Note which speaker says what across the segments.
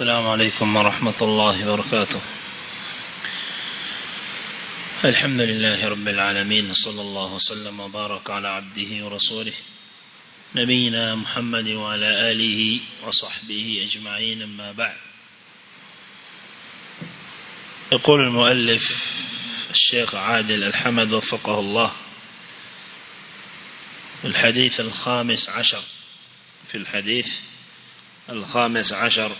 Speaker 1: السلام عليكم ورحمة الله وبركاته. الحمد لله رب العالمين صلى الله وسلم وبارك على عبده ورسوله نبينا محمد وعلى آله وصحبه أجمعين أما بعد. يقول المؤلف الشيخ عادل الحمد وفقه الله الحديث الخامس عشر في الحديث الخامس عشر.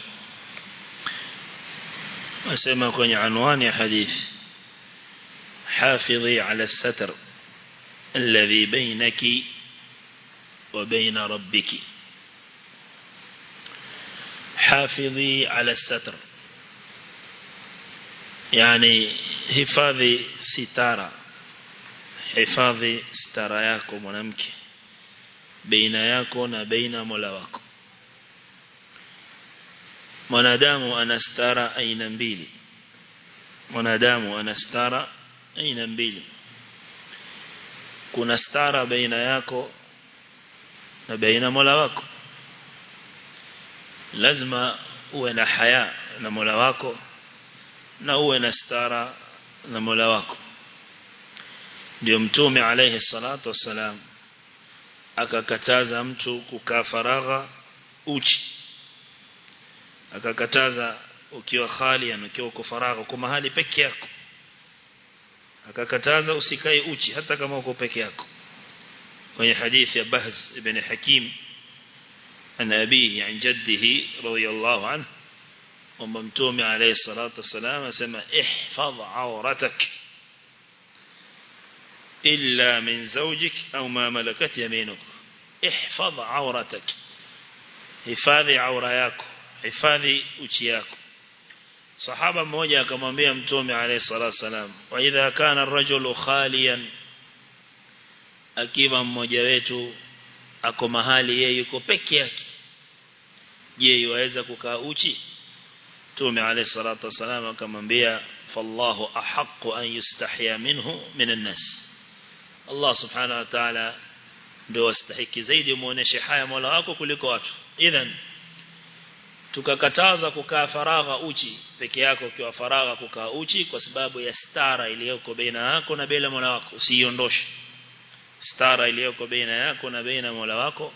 Speaker 1: أسمى كوني عنوان حديث. حافظي على الستر الذي بينك وبين ربك. حافظي على الستر. يعني yako mwanamke baina yako na baina Mola wako mwanadamu anastara aina mbili. Mwanadamu anastara aina mbili. Kuna stara baina yako na baina Mola wako. Lazima uwe na haya na Mola wako na uwe na stara na Mola wako. Ndio mtume alayhi salatu wassalam akakataza mtu kukaa faragha uchi akakataza ukiwa khali ukiwa uko faragha kwa mahali peke yako akakataza usikae uchi hata kama uko peke yako kwenye hadithi ya Bahz ibn Hakim an abihi an jaddihi radiyallahu anhu kwamba mtume alayhi salatu wasalam asema ihfadh awratak illa min zawjik au ma malakat yaminuk ihfadh awratak hifadhi aura yako hifadhi uchi yako. Sahaba mmoja akamwambia mtume alayhi salatu wasalam wa idha kana ar-rajulu khaliyan akiwa mmoja wetu ako mahali yeye yuko peke yake. Je yaweza kukaa uchi? Mtume alayhi salatu wasalam akamwambia fallahu ahaqqu an yustahya minhu min an-nas. Allah subhanahu wa ta'ala ndio wastahiki zaidi muoneshe haya Mola wako kuliko watu. Idhan tukakataza kukaa faragha uchi peke yako ukiwa faragha kukaa uchi kwa sababu ya stara iliyoko baina yako na baina Mola wako. Usiiondoshe. Stara iliyoko baina yako na baina Mola wako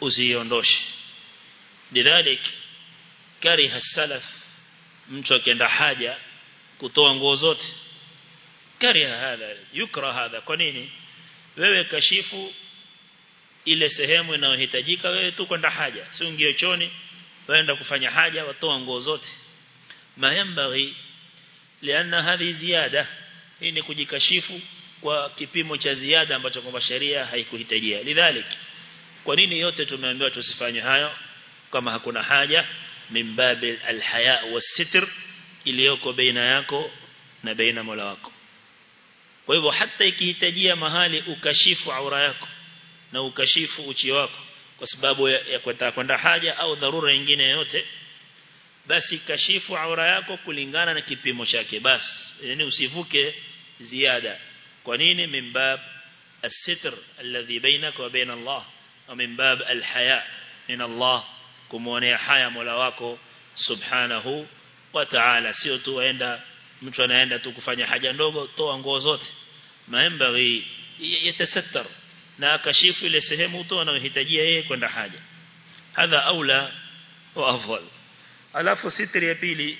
Speaker 1: usiiondoshe. Lidhalik kariha salaf mtu akienda haja kutoa nguo zote. Kariha hadha yukra hadha. Kwa nini? Wewe kashifu ile sehemu inayohitajika wewe tu kwenda haja. Si ungie choni waenda kufanya haja watoa nguo zote. Mayambaghi lianna hadhi ziada hii ni kujikashifu kwa kipimo cha ziada ambacho kwamba sheria haikuhitajia. Lidhalik kwa nini yote tumeambiwa tusifanye hayo kama hakuna haja? Mimbabi alhaya wasitr iliyoko baina yako na baina Mola wako. Kwa hivyo hata ikihitajia mahali ukashifu aura yako na ukashifu uchi wako kwa sababu ya, ya kwenda kwenda haja au dharura nyingine yote basi kashifu aura yako kulingana na kipimo chake basi yani usivuke ziada kwa nini min bab الستر الذي بينك وبين الله ومن باب الحياء من الله kumuonea haya Mola wako subhanahu wa ta'ala sio tu aenda mtu anaenda tu kufanya haja ndogo toa nguo zote maembaghi yatasattar na akashifu ile sehemu tu anayohitajia yeye kwenda haja. Hadha aula wa afdal. Alafu sitri ya pili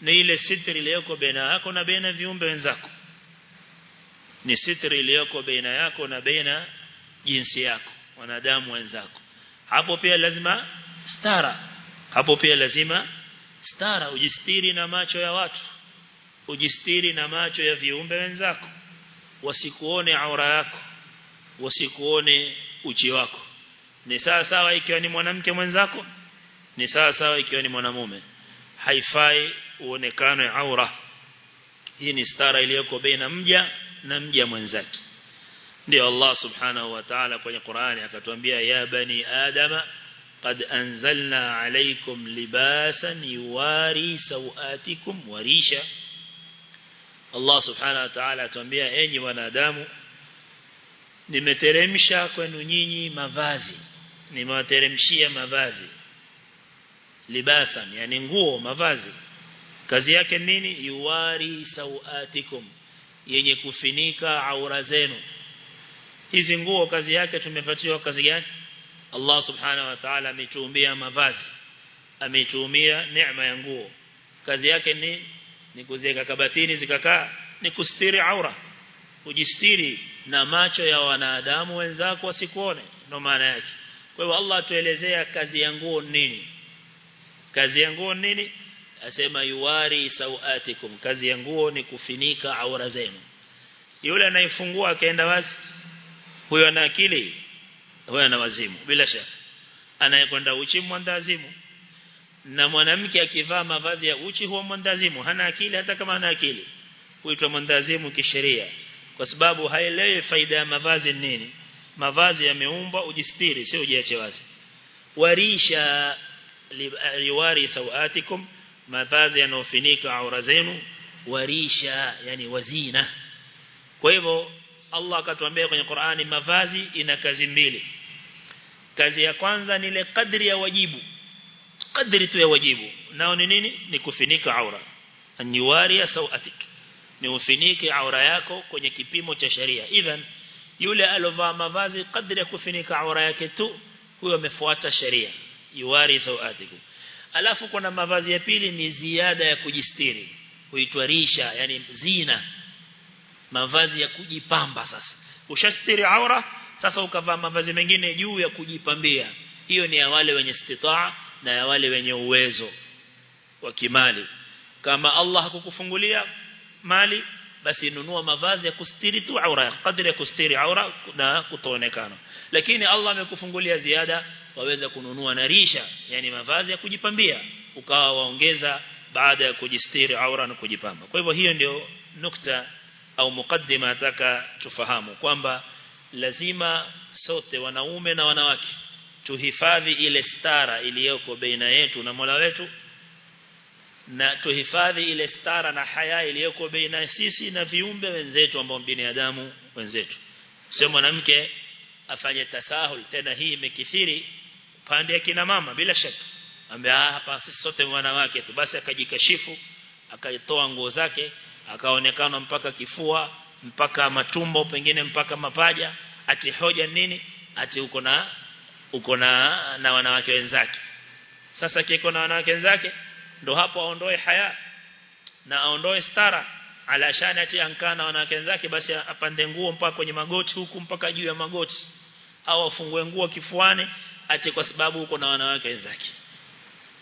Speaker 1: ni ile sitri iliyoko baina yako na baina viumbe wenzako. Ni sitri iliyoko baina yako na baina jinsi yako wanadamu wenzako. Hapo pia lazima stara. Hapo pia lazima stara. Ujistiri na macho ya watu. Ujistiri na macho ya viumbe wenzako. Wasikuone aura yako wasikuone uchi wako ni sawa sawa ikiwa ni mwanamke mwenzako ni sawa sawa ikiwa ni mwanamume haifai uonekano ya aura hii ni stara iliyoko baina mja na mja mwenzake ndio Allah subhanahu wa ta'ala kwenye Qur'ani akatuambia ya bani adama قد أنزلنا عليكم لباسا يواري سوآتكم وريشا الله سبحانه وتعالى تنبيه أني wanadamu nimeteremsha kwenu nyinyi mavazi. Nimewateremshia mavazi. Libasan yani nguo mavazi. Kazi yake nini? Yuwari sauatikum yenye kufinika aura zenu. Hizi nguo kazi yake tumepatiwa kazi gani? Allah subhanahu wa ta'ala ametuumbia mavazi. Ametuumia neema ya nguo. Kazi yake ni ni kuziweka kabatini zikakaa ni kustiri aura. Kujistiri na macho ya wanadamu wenzako wasikuone ndo maana yake. Kwa hiyo Allah atuelezea kazi ya nguo nini. Kazi ya nguo nini? Asema yuwari sawatikum kazi ya nguo ni kufinika aura zenu. Yule anayefungua akaenda wazi huyo ana akili? Huyo ana wazimu. Bila shaka. Anayekwenda uchi mwandazimu. Na mwanamke akivaa mavazi ya uchi huwa mwandazimu. Hana akili hata kama ana akili. Huitwa mwandazimu kisheria kwa sababu haelewi faida ya mavazi nini. Mavazi yameumba ujistiri sio ujiache wazi. Warisha liwari sawatikum mavazi yanofinika aura zenu warisha yani wazina. Kwa hivyo Allah akatuambia kwenye Qur'ani mavazi ina kazi mbili. Kazi ya kwanza ni ile kadri ya wajibu. Kadri tu ya wajibu. Nao ni nini? Ni kufinika aura. Aniwari sawatik ni ufinike aura yako kwenye kipimo cha sharia. Idhan yule alovaa mavazi kadri ya kufinika aura yake tu huyo amefuata sharia. Yuwari sawatiku alafu kuna mavazi ya pili ni ziada ya kujistiri huitwa risha yani zina. Mavazi ya kujipamba sasa. Ushastiri aura sasa ukavaa mavazi mengine juu ya kujipambia. Hiyo ni ya wale wenye istitaa na ya wale wenye uwezo wa kimali. Kama Allah hakukufungulia mali basi nunua mavazi ya kustiri tu aura kadri ya kustiri aura na kutoonekana. Lakini Allah amekufungulia ziada waweza kununua na risha yani mavazi ya kujipambia ukawa waongeza baada ya kujistiri aura na kujipamba. Kwa hivyo hiyo ndio nukta au mukaddima nataka tufahamu kwamba lazima sote wanaume na wanawake tuhifadhi ile stara iliyoko baina yetu na Mola wetu na tuhifadhi ile stara na haya iliyoko baina sisi na viumbe wenzetu ambao binadamu wenzetu. Sio mwanamke afanye tasahul tena hii imekithiri pande ya kina mama bila shaka. Ambaye hapa sisi sote wanawake tu. Basi akajikashifu akatoa nguo zake akaonekana mpaka kifua mpaka matumbo pengine mpaka mapaja ati hoja nini? Ati uko na uko na na wanawake wenzake. Sasa kiko na wanawake wenzake ndo hapo aondoe haya na aondoe stara. Alashani ati ankana wanawake wenzake basi apande nguo mpaka kwenye magoti huku mpaka juu ya magoti. Au afungue nguo kifuani ati kwa sababu uko na wanawake wenzake.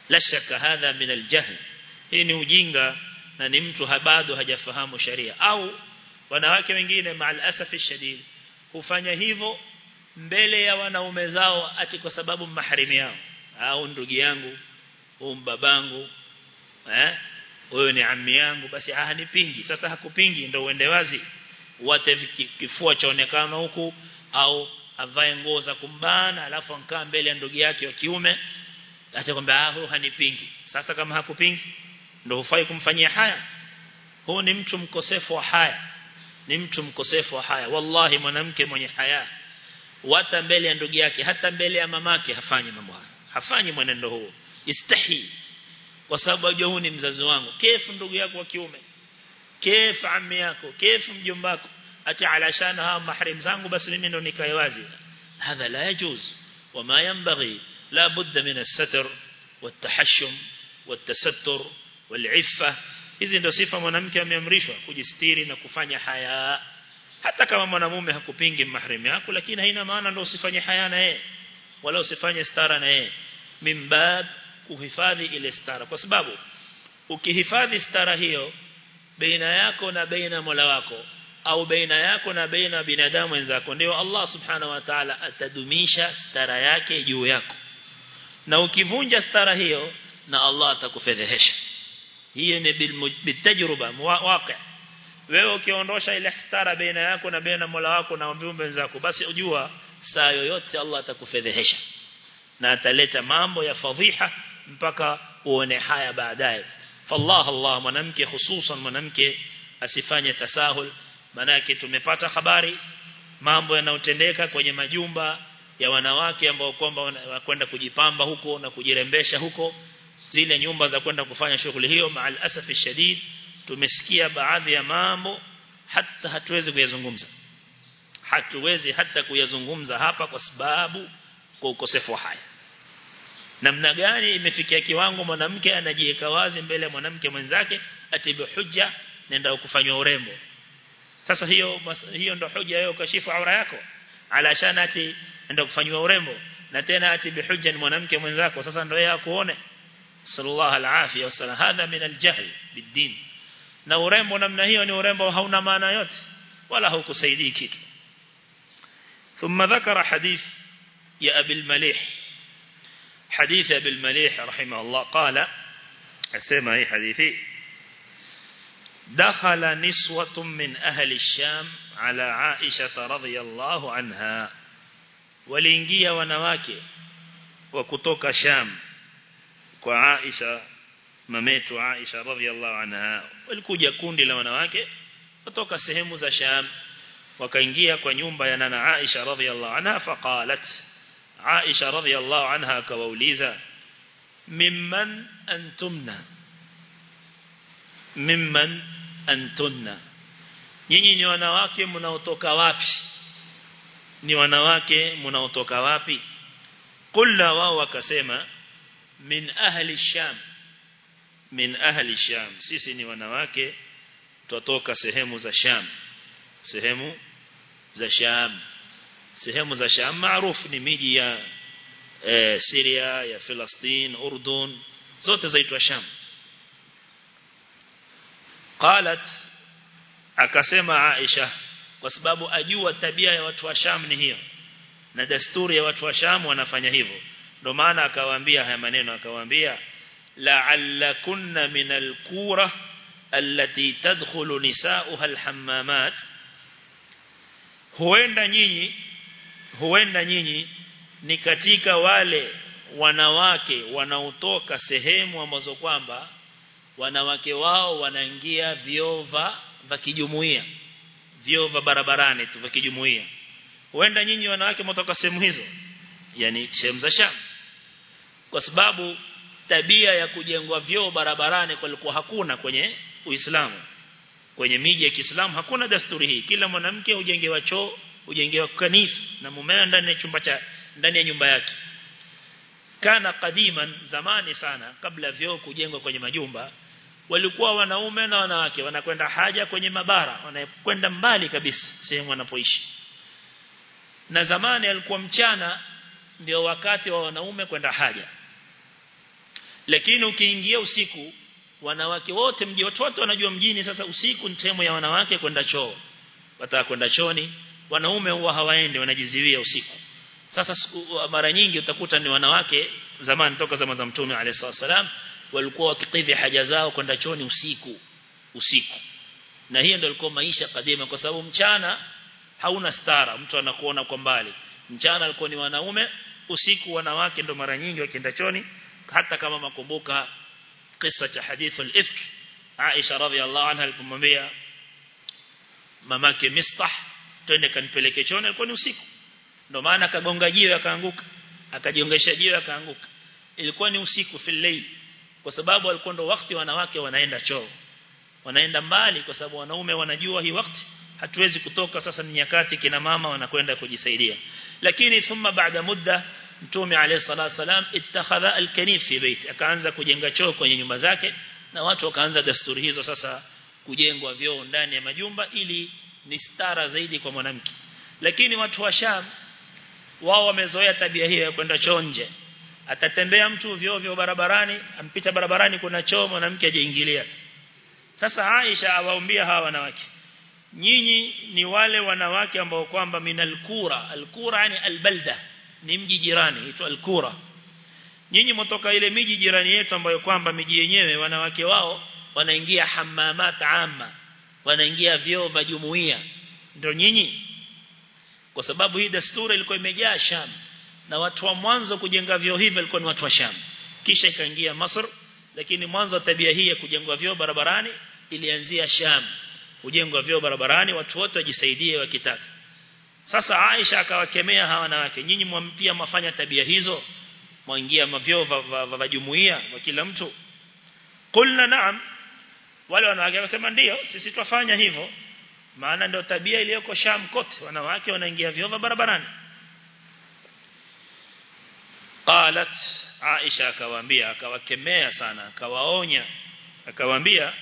Speaker 1: La shaka hadha min aljahl. Hii ni ujinga na ni mtu bado hajafahamu sharia. Au wanawake wengine maal asafi shadid hufanya hivyo mbele ya wanaume zao ati kwa sababu mahrimi yao. Au ndugu yangu au babangu eh? Wewe ni ammi yangu basi ah sasa hakupingi ndio uende wazi. Wate kifua chaonekana huku au avae nguo za kumbana alafu ankaa mbele ya ndugu yake wa kiume acha kwamba ah hanipingi. Sasa kama hakupingi ndio hufai kumfanyia haya? Huyo ni mtu mkosefu wa haya. Ni mtu mkosefu wa haya. Wallahi mwanamke mwenye haya wata mbele ya ndugu yake hata mbele ya mamake hafanyi mambo haya. Hafanyi mwenendo huo. Istahi kwa sababu ajua huu ni mzazi wangu kefu ndugu yako wa kiume kefu ammi yako kefu mjomba wako ati alashana hawa mahrim zangu basi mimi ndo nikae wazi hadha la yajuz wama yanbaghi la budda min as-satr والتحشم والتستر والعفة hizi ndio sifa mwanamke ameamrishwa kujistiri na kufanya haya hata kama mwanamume hakupingi mahrim yako lakini haina maana ndio usifanye haya na yeye wala usifanye stara na yeye mimbab kuhifadhi ile stara. Kwa sababu ukihifadhi stara hiyo baina yako na baina Mola wako au baina yako na baina binadamu wenzako ndio Allah subhanahu wa ta'ala atadumisha stara yake juu yako. Na ukivunja stara hiyo na Allah atakufedhehesha. Hiyo ni bitajruba waqi. Wewe ukiondosha ile stara baina yako na baina Mola wako na viumbe wenzako basi ujua saa yoyote Allah atakufedhehesha. Na ataleta mambo ya fadhiha mpaka uone haya baadaye. Fallah Allah mwanamke hususan mwanamke asifanye tasahul. Manake tumepata habari mambo yanayotendeka kwenye majumba ya wanawake ambao kwamba wanakwenda kujipamba huko na kujirembesha huko. Zile nyumba za kwenda kufanya shughuli hiyo maal asafi shadid tumesikia baadhi ya mambo hata hatuwezi kuyazungumza. Hatuwezi hata kuyazungumza hapa kwa sababu kwa ukosefu haya namna gani imefikia kiwango mwanamke anajiweka wazi mbele ya mwanamke mwenzake atibu hujja nenda kufanywa urembo sasa hiyo hiyo ndo hoja yao kashifu aura yako alashana ati nenda kufanywa urembo na tena ati bihujja ni mwanamke mwenzako sasa ndio yeye akuone sallallahu alafia wasallam hadha min aljahl bidin na urembo namna hiyo ni urembo hauna maana yote wala haukusaidii kitu ثم ذكر حديث يا أبي المليح حديث أبي المليح رحمه الله. قال أسمى أي حديثي دخل نسوة من أهل الشام على عائشة رضي الله عنها ولينجي ونواكي وكتوك شام وعائشة مميت عائشة رضي الله عنها la wanawake kutoka sehemu za Sham wakaingia kwa nyumba ya nana Aisha radhiyallahu anha faqalat Aisha radhiallahu anha akawauliza mimman antumna? Mimman antunna nyinyi ni wanawake mnaotoka wapi? Ni wanawake mnaotoka wapi? Kulla wao wakasema min ahli sham. Min ahli sham. Sisi ni wanawake tutoka sehemu za sham. Sehemu za sham sehemu za sham maarufu ni miji ya e, Syria ya Palestine Urdun. Zote zaitwa sham. Qalat akasema Aisha kwa sababu ajua tabia ya watu wa Sham ni hiyo na desturi ya watu wa Sham wanafanya hivyo. Ndio maana akawaambia haya maneno akawaambia la'allakunna min al-qura allati tadkhulu nisa'uha al-hammamat. Huenda nyinyi huenda nyinyi ni katika wale wanawake wanaotoka sehemu ambazo kwamba wanawake wao wanaingia viova vya kijumuiya. Viova barabarani tu vya kijumuiya. Huenda nyinyi wanawake mtoka sehemu hizo. Yani sehemu za Sham. Kwa sababu tabia ya kujengwa vyoo barabarani kulikuwa hakuna kwenye Uislamu. Kwenye miji ya Kiislamu hakuna desturi hii. Kila mwanamke hujengewa choo hujengewa kanifu na mumeo ndani ya chumba cha ndani ya nyumba yake. Kana kadiman zamani sana kabla vyoo kujengwa kwenye majumba walikuwa wanaume na wanawake wanakwenda haja kwenye mabara wanakwenda mbali kabisa sehemu wanapoishi. Na zamani alikuwa mchana ndio wakati wa wanaume kwenda haja. Lakini ukiingia usiku wanawake wote mji wote wanajua mjini sasa usiku ni ya wanawake kwenda choo. Wataka kwenda choni wanaume huwa hawaende wanajiziwia usiku. Sasa mara nyingi utakuta ni wanawake zamani toka zama za mtume alayhi wasallam walikuwa wakikidhi haja zao kwenda choni usiku usiku. Na hiyo ndio ilikuwa maisha kadima kwa sababu mchana hauna stara mtu anakuona kwa mbali. Mchana alikuwa ni wanaume usiku wanawake ndo mara nyingi wakienda choni hata kama makumbuka kisa cha hadithu al-ifk Aisha radhiallahu anha alipomwambia mamake Mistah twende kanipeleke chooni alikuwa ni usiku. Ndio maana akagonga jiwe akaanguka akajiongesha jiwe akaanguka. Ilikuwa ni usiku fil kwa sababu alikuwa ndo wakati wanawake wanaenda choo. Wanaenda mbali kwa sababu wanaume wanajua hii wakati hatuwezi kutoka sasa ni nyakati kina mama wanakwenda kujisaidia. Lakini thumma baada muda mtume alayhi salatu wasalam ittakhadha alkanif fi bait akaanza kujenga choo kwenye nyumba zake na watu wakaanza desturi hizo sasa kujengwa vyoo ndani ya majumba ili ni stara zaidi kwa mwanamke. Lakini watu wa Sham wao wamezoea tabia hiyo ya kwenda chonje atatembea mtu vyo barabarani ampita barabarani kuna choo mwanamke ajaingilia sasa Aisha awaambia hawa wanawake nyinyi ni wale wanawake ambao kwamba minalkura alkura. Ni albalda ni mji jirani inaitwa alkura. Nyinyi mtoka ile miji jirani yetu ambayo kwamba miji yenyewe wanawake wao wanaingia hamamat amma wanaingia vyoo vya jumuiya ndio nyinyi? Kwa sababu hii desturi ilikuwa imejaa Sham. Na watu wa mwanzo kujenga vyoo hivi walikuwa ni watu wa Sham. Kisha ikaingia Masr lakini mwanzo tabia hii ya kujengwa vyoo barabarani ilianzia Sham. Kujengwa vyoo barabarani watu wote wajisaidie wakitaka. Sasa Aisha akawakemea hawa wanawake. Nyinyi mwampia mafanya tabia hizo? Mwaingia mavyoo vya jumuiya wa kila mtu? Qulna na'am wale wanawake wakasema ndio sisi twafanya hivyo. Maana ndio tabia iliyoko Sham kote. Wanawake wanaingia vyova barabarani. Qalat Aisha akawaambia akawakemea sana akawaonya. Akawaambia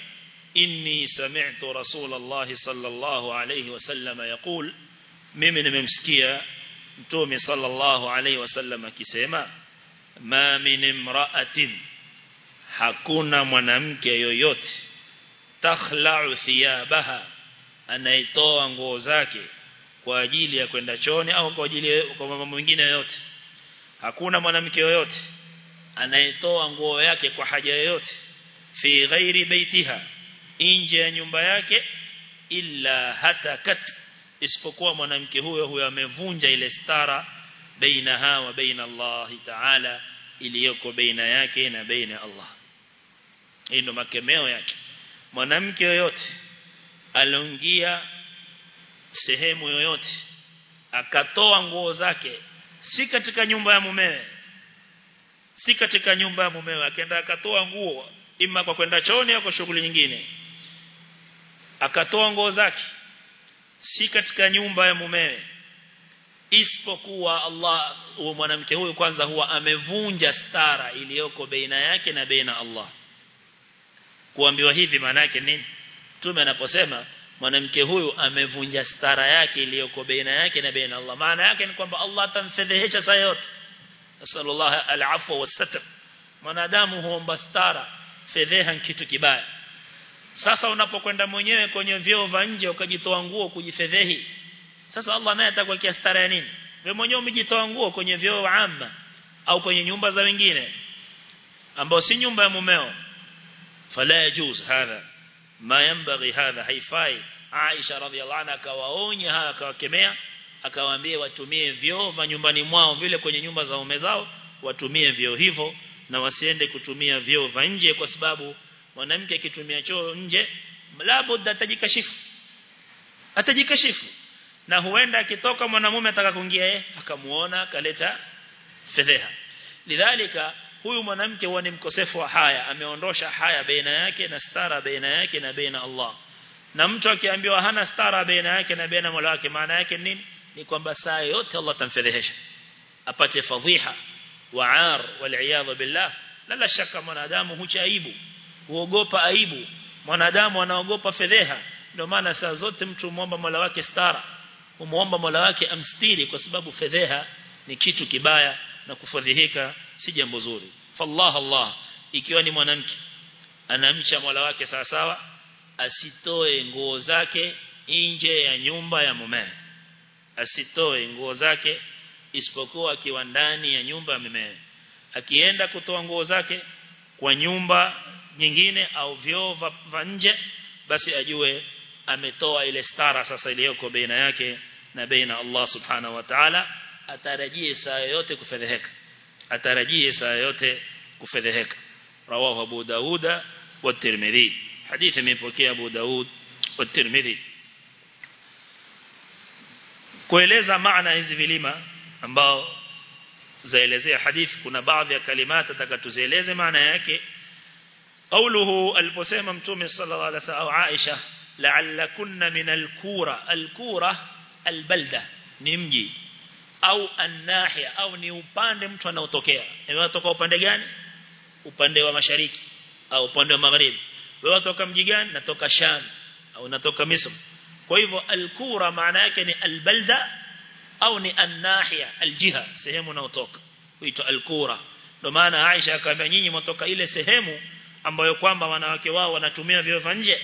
Speaker 1: inni sami'tu rasulullah sallallahu alayhi wasallam yaqul. Mimi nimemsikia mtume sallallahu alayhi wasallam akisema ma min imra'atin hakuna mwanamke yoyote takhla'u thiyabaha anaitoa nguo zake kwa ajili ya kwenda choni au kwa ajili kwa mambo mengine yoyote. Hakuna mwanamke yoyote anayetoa nguo yake kwa haja yoyote fi ghairi baitiha nje ya nyumba yake illa hata kat isipokuwa mwanamke huyo huyo amevunja ile stara bainaha wa baina Allah ta'ala iliyoko baina yake na baina Allah. Hii ndo makemeo yake mwanamke yoyote aliongia sehemu yoyote akatoa nguo zake si katika nyumba ya mumewe si katika nyumba ya mumewe akaenda akatoa nguo ima kwa kwenda chooni au kwa shughuli nyingine akatoa nguo zake si katika nyumba ya mumewe. Isipokuwa Allah mwanamke huyu kwanza huwa amevunja stara iliyoko baina yake na baina Allah kuambiwa hivi maana yake nini? Tume anaposema mwanamke huyu amevunja stara yake iliyoko baina yake na baina Allah. Maana yake ni kwamba Allah atamfedhehesha saa yote. Sallallahu alafwa wasatr mwanadamu huomba stara fedheha kitu kibaya. Sasa unapokwenda mwenyewe kwenye vyoo vya nje ukajitoa nguo kujifedhehi sasa Allah naye atakuwekea stara ya nini? Wewe mwenyewe umejitoa nguo kwenye vyoo amma au kwenye nyumba za wengine ambao si nyumba ya mumeo fala yajuz hadha ma yanbaghi hadha haifai Aisha radhiallahu anha akawaonya haya akawakemea akawaambia watumie vyoo va nyumbani mwao vile kwenye nyumba za ume zao watumie vyoo hivyo na wasiende kutumia vyoo vya nje kwa sababu mwanamke akitumia choo nje labda atajikashifu. Atajikashifu. Na huenda akitoka mwanamume ataka kuingia yeye akamuona akaleta fedheha. Lidhalika huyu mwanamke huwa ni mkosefu wa haya ameondosha haya baina yake na stara baina yake na baina Allah. Na mtu akiambiwa hana stara baina yake na baina Mola wake maana yake nini? Ni kwamba saa yote Allah tamfedhehesha apate fadhiha waar wal billah. La shaka mwanadamu hucha aibu huogopa aibu. Mwanadamu anaogopa fedheha. Ndio maana saa zote mtu muomba Mola wake stara umuomba Mola wake amstiri kwa sababu fedheha ni kitu kibaya na kufadhihika si jambo zuri. Fallah Allah ikiwa ni mwanamke anamcha mwala wake sawa sawa asitoe nguo zake nje ya nyumba ya mume. Asitoe nguo zake isipokuwa akiwa ndani ya nyumba ya mume. Akienda kutoa nguo zake kwa nyumba nyingine au vyoo vya nje basi ajue ametoa ile stara sasa iliyoko baina yake na baina Allah subhanahu wa ta'ala atarajie saa yote kufedheheka atarajie saa yote kufedheheka rawahu Abu Dauda wa Tirmidhi hadithi imepokea Abu Daud wa Tirmidhi kueleza maana hizi vilima ambao zaelezea hadithi kuna baadhi ya kalimata takatuzieleze maana yake قوله aliposema mtume sallallahu alaihi wasallam Aisha la'allakunna min al-kura al-kura al-balda ni mji au an-nahia au ni upande mtu anaotokea. Wewe unatoka upande gani? Upande wa mashariki au upande wa magharibi. Wewe unatoka mji gani? Natoka Sham au natoka Misri. Kwa hivyo alkura maana yake ni al-balda au ni anahia aljiha sehemu unaotoka. Huitwa alkura ndio maana Aisha akamwambia nyinyi mtoka ile sehemu ambayo kwamba wanawake wao wanatumia vio vya nje.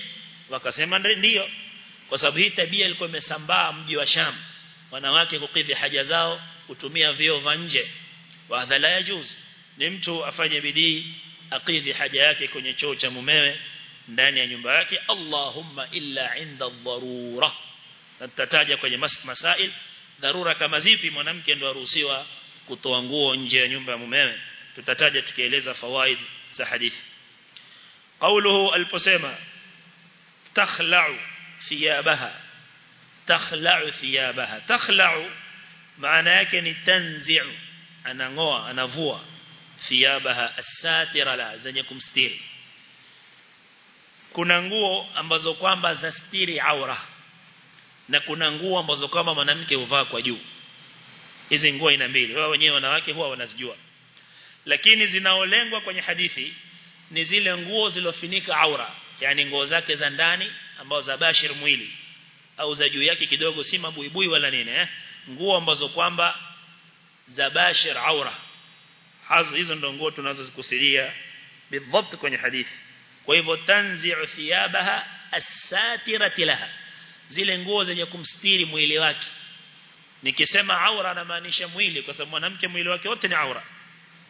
Speaker 1: Wakasema ndio. Kwa sababu hii tabia ilikuwa imesambaa mji wa Sham wanawake kukidhi haja zao kutumia vyoo vya nje wa hadha yajuz ni mtu afanye bidii akidhi haja yake kwenye choo cha mumewe ndani ya nyumba yake Allahumma illa inda dharura tutataja kwenye mas masail dharura kama zipi mwanamke ndo aruhusiwa kutoa nguo nje ya nyumba ya mumewe tutataja tukieleza fawaid za hadithi قوله البسيمة تخلع ثيابها takhla'u thiyabaha. Takhla'u maana yake ni tanzi'u. Anangoa anavua thiyabaha asatira la zenye kumstiri. Kuna nguo ambazo kwamba zastiri aura na kuna nguo ambazo kwamba mwanamke huvaa kwa juu. Hizi nguo ina mbili wao wenyewe wanawake huwa wanazijua. Lakini zinaolengwa kwenye hadithi ni zile nguo zilofinika aura yani nguo zake za ndani ambazo za bashir mwili au za juu yake kidogo si mabuibui wala nini eh? Nguo ambazo kwamba za bashir aura. Hazo hizo ndo nguo tunazozikusudia bidhabt kwenye hadithi. Kwa hivyo tanzi'u thiyabaha as-satirati laha. Zile nguo zenye kumstiri mwili wake. Nikisema aura namaanisha mwili kwa sababu mwanamke mwili wake wote ni aura.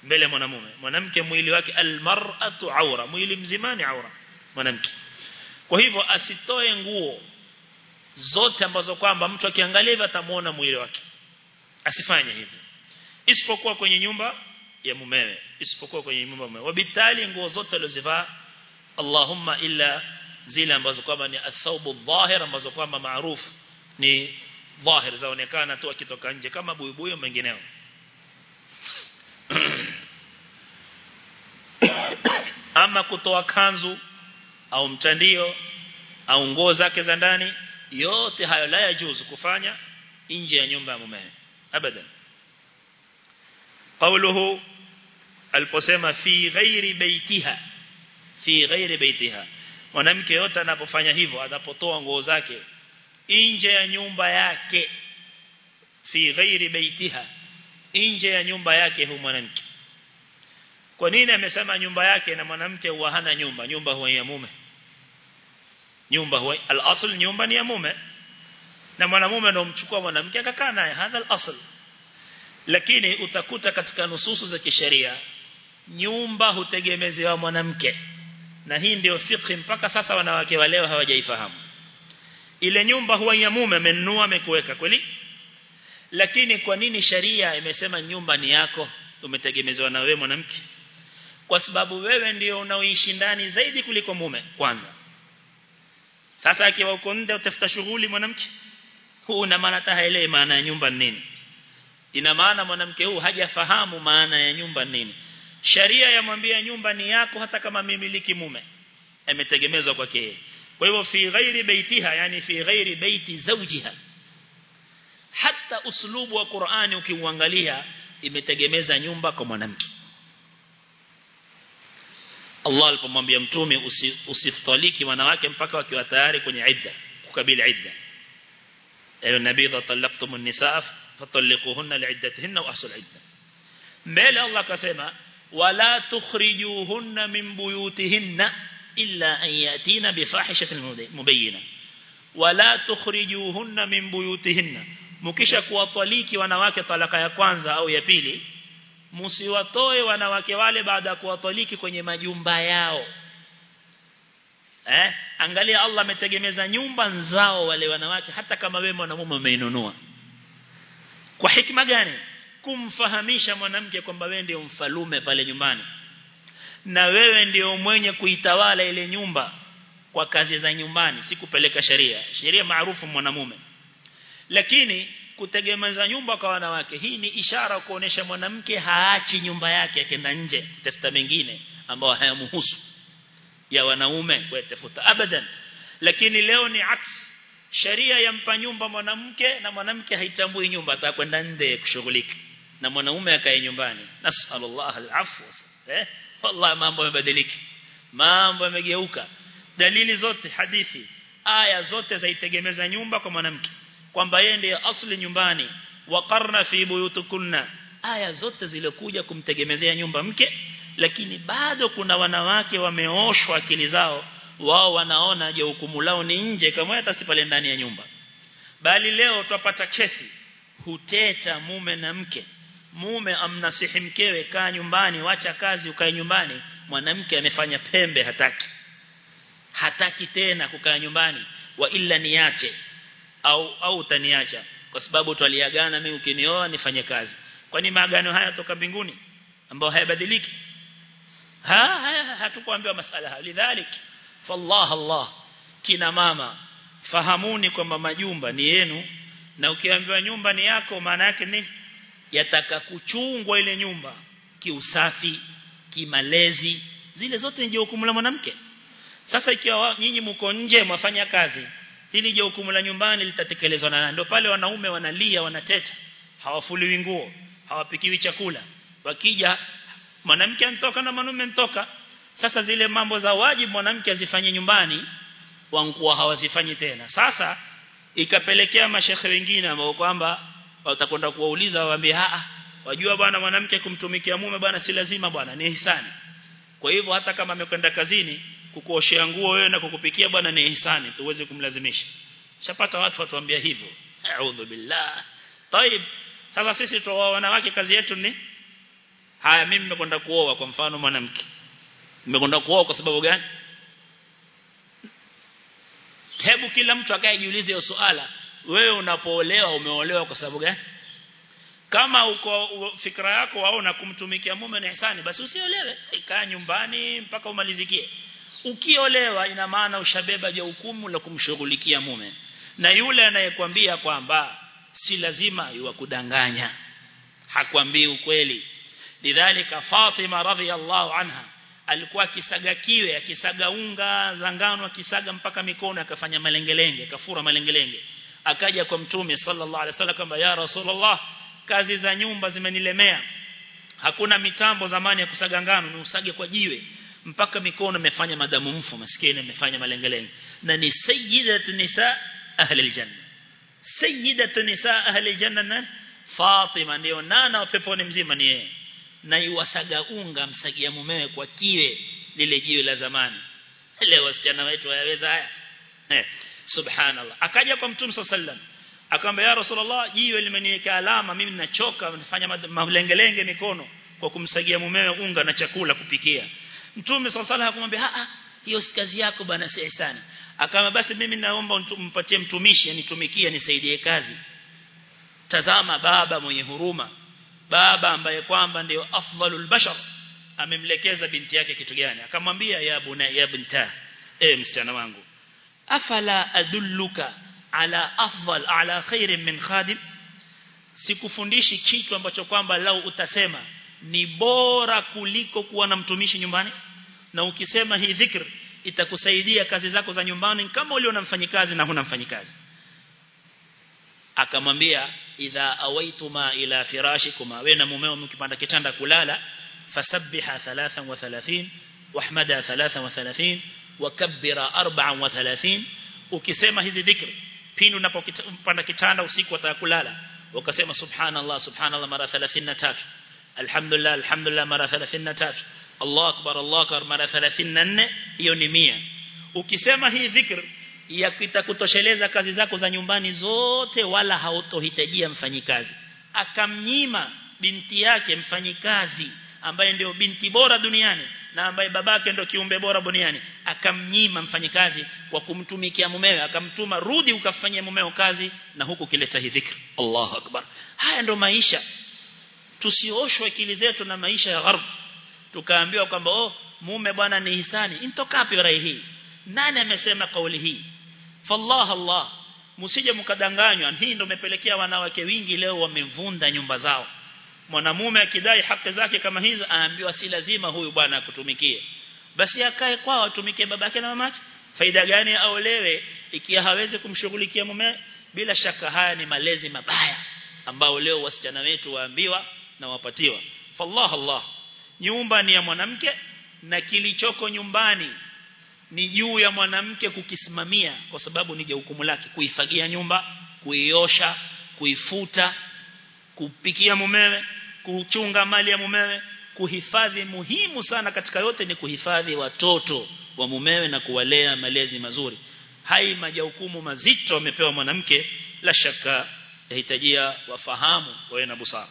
Speaker 1: Mbele mwanamume. Mwanamke mwili wake almar'atu aura. Mwili mzimani aura mwanamke. Kwa hivyo asitoe nguo zote ambazo kwamba mtu akiangalia hivi atamuona mwili wake. Asifanye hivyo. Isipokuwa kwenye nyumba ya mumewe. Isipokuwa kwenye nyumba ya mumewe. Wabitali nguo zote alizovaa Allahumma illa zile ambazo kwamba ni athawbu dhahir ambazo kwamba maarufu ni dhahir zaonekana tu akitoka nje kama buibui mengineo. Ama kutoa kanzu au mtandio au nguo zake za ndani yote hayo la yajuzu kufanya nje ya nyumba ya mumewe. Abadan. Qawluhu aliposema fi ghairi baitiha. Fi ghairi baitiha. Mwanamke yote anapofanya hivyo anapotoa nguo zake nje ya nyumba yake. Fi ghairi baitiha. Nje ya nyumba yake huyo mwanamke. Kwa nini amesema nyumba yake na mwanamke huwa hana nyumba? Nyumba huwa ya mume nyumba huwa al-asl nyumba ni ya mume. Na mwanamume ndio mchukua mwanamke akakaa naye hadha al-asl. Lakini utakuta katika nususu za kisheria nyumba hutegemezewa mwanamke. Na hii ndio fiqh mpaka sasa wanawake wa leo hawajaifahamu. Ile nyumba huwa ya mume amenunua amekuweka kweli? Lakini kwa nini sharia imesema nyumba ni yako umetegemezewa na wewe mwanamke? Kwa sababu wewe ndio unaoishi ndani zaidi kuliko mume kwanza sasa akiwa uko nje utafuta shughuli mwanamke? Huu una maana tahaelewi maana ya nyumba nini. Ina maana mwanamke huu hajafahamu maana ya nyumba nini. Sharia yamwambia nyumba ni yako hata kama mimiliki mume. Ametegemezwa kwake kwa hivyo fi ghairi baitiha yani fi ghairi baiti zawjiha. Hata uslubu wa Qur'ani ukiuangalia imetegemeza nyumba kwa mwanamke Allah alipomwambia mtume usifutaliki wanawake mpaka wakiwa tayari kwenye idda kukabili idda ayo nabii dha talaqtum an-nisaa fatalliquhunna li'iddatihinna wa ahsul idda mbele Allah akasema wala tukhrijuhunna min buyutihinna illa an yatina bifahishatin mubayyina wala tukhrijuhunna min buyutihinna mkisha kuwataliki wanawake talaka ya kwanza au ya pili msiwatoe wanawake wale baada ya kuwatoliki kwenye majumba yao. Eh? Angalia Allah ametegemeza nyumba nzao wale wanawake hata kama wewe mwanamume umeinunua. Kwa hikima gani? Kumfahamisha mwanamke kwamba wewe ndio mfalume pale nyumbani. Na wewe ndio mwenye kuitawala ile nyumba kwa kazi za nyumbani si kupeleka sheria. Sheria maarufu mwanamume. Lakini kutegemeza nyumba kwa wanawake. Hii ni ishara kuonesha mwanamke haachi nyumba yake akenda nje tafuta mengine ambao hayamhusu ya wanaume kwetafuta abadan. Lakini leo ni aks. Sheria yampa nyumba mwanamke na mwanamke haitambui nyumba atakwenda nje kushughulika. Na mwanaume akae nyumbani. Nasallallahu alafu eh? Wallahi mambo yamebadilika. Mambo yamegeuka. Dalili zote hadithi aya zote zaitegemeza nyumba kwa mwanamke kwamba yeye ndiye asli nyumbani. Waqarna fi buyutukunna aya zote zilikuja kumtegemezea nyumba mke lakini bado kuna wanawake wameoshwa akili zao. Wao wanaona je hukumu lao ni nje kama hata si pale ndani ya nyumba? Bali leo tupata kesi huteta mume na mke. Mume amnasihi mkewe kaa nyumbani wacha kazi ukae nyumbani. Mwanamke amefanya pembe hataki. Hataki tena kukaa nyumbani. Wa illa niache au au utaniacha. Kwa sababu twaliagana mimi ukinioa nifanye kazi. Kwani maagano haya toka mbinguni? Ambao hayabadiliki. Ha haya hatukuambiwa masala hayo. Lidhalik fallah allah. Kina mama fahamuni kwamba majumba ni yenu. Na ukiambiwa nyumba ni yako maana yake ni yataka kuchungwa ile nyumba kiusafi kimalezi. Zile zote ni jukumu la mwanamke. Sasa ikiwa nyinyi mko nje mwafanya kazi hili jukumu la nyumbani litatekelezwa na ndio pale wanaume wanalia wanateta. Hawafuliwi nguo hawapikiwi chakula. Wakija mwanamke anatoka na mwanaume mtoka sasa zile mambo za wajibu mwanamke azifanye nyumbani wankuwa hawazifanyi tena. Sasa ikapelekea mashehe wengine ambao kwamba watakwenda kuwauliza waambie a wajua bwana mwanamke kumtumikia mume bwana si lazima bwana ni hisani kwa hivyo hata kama amekwenda kazini kukuoshea nguo wewe na kukupikia bwana ni ihsani tuweze kumlazimisha shapata watu watuambia hivyo a'udhu billah طيب sasa sisi tuoa wanawake kazi yetu ni haya mimi nimekwenda kuoa kwa mfano mwanamke nimekwenda kuoa kwa sababu gani hebu kila mtu akayejiulize hiyo swala wewe unapoolewa umeolewa kwa sababu gani kama uko fikra yako waona kumtumikia mume ni ihsani basi usiolewe ikaa nyumbani mpaka umalizikie ukiolewa ina maana ushabeba jukumu la kumshughulikia mume. Na yule anayekwambia kwamba si lazima yuwakudanganya hakwambii ukweli. Lidhalika Fatima radhiallahu anha alikuwa akisaga kiwe akisaga unga za ngano akisaga mpaka mikono akafanya malengelenge kafura malengelenge. Akaja kwa mtume sallallahu alaihi wasallam kwamba ya rasulullah kazi za nyumba zimenilemea. Hakuna mitambo zamani ya kusaga ngano ni usage kwa jiwe mpaka mikono imefanya madamu mfu maskini imefanya malengelenge. Na ni sayyidatu nisa ahli aljanna sayyidatu nisa ahli aljanna Fatima ndio nana wa peponi mzima ni yeye. Na iwasaga unga msagia mumewe kwa kiwe lile jiwe la zamani. Leo wasichana wetu wayaweza haya. Eh subhanallah. Akaja kwa mtume sallam akamwambia ya rasulullah jiwe limeniweka alama mimi ninachoka nafanya malengelenge mikono kwa kumsagia mumewe unga na chakula kupikia mtume sallallahu akamwambia a hiyo si kazi yako bana si ihsani akama basi mimi naomba mpatie mtumishi anitumikie nisaidie kazi. Tazama baba mwenye huruma baba ambaye kwamba ndio afdalul bashar amemlekeza binti yake kitu gani? Akamwambia ya buna ya binta eh msichana wangu afala adulluka ala afdal ala khairin min khadim? Sikufundishi kitu ambacho kwamba lau utasema ni bora kuliko kuwa na mtumishi nyumbani. Na ukisema hii dhikr itakusaidia kazi zako za nyumbani kama ulio na mfanyikazi na huna mfanyikazi. Akamwambia idha awaituma ila firashikuma wewe na mumeo mkipanda kitanda kulala fasabbiha 33 wahmada 33 wakabbira 34 ukisema hizi dhikri pindi unapopanda kitanda usiku utakulala ukasema subhanallah subhanallah mara 33 alhamdulillah alhamdulillah mara 33 Allah akbar Allah akbar mara 34 hiyo ni 100 ukisema hii dhikr yakitosheleza kazi zako za nyumbani zote wala hautohitajia mfanyikazi. Akamnyima binti yake mfanyikazi ambaye ndio binti bora duniani na ambaye babake ndio kiumbe bora duniani. Akamnyima mfanyikazi kwa kumtumikia mumewe akamtuma rudi ukafanyie mumeo kazi na huku kileta hii dhikr. Allahu akbar. Haya ndo maisha tusioshwe akili zetu na maisha ya gharb. Tukaambiwa kwamba oh mume bwana ni hisani. Intokapi rai hii? Nani amesema kauli hii? Fallah allah. Msije mkadanganywa. Hii ndio imepelekea wanawake wingi leo wamevunda nyumba zao. Mwanamume akidai haki zake kama hizo aambiwa si lazima huyu bwana akutumikie. Basi akae kwao atumikie babake na mamake. Faida gani aolewe ikiwa hawezi kumshughulikia mume? Bila shaka haya ni malezi mabaya ambao leo wasichana wetu waambiwa na wapatiwa fallah allah. Nyumba ni ya mwanamke na kilichoko nyumbani ni juu ya mwanamke kukisimamia kwa sababu ni jukumu lake. Kuifagia nyumba kuiosha kuifuta kupikia mumewe kuchunga mali ya mumewe. Kuhifadhi muhimu sana katika yote ni kuhifadhi watoto wa mumewe na kuwalea malezi mazuri. Hai majukumu mazito amepewa mwanamke la shaka yahitajia wafahamu wawe na busara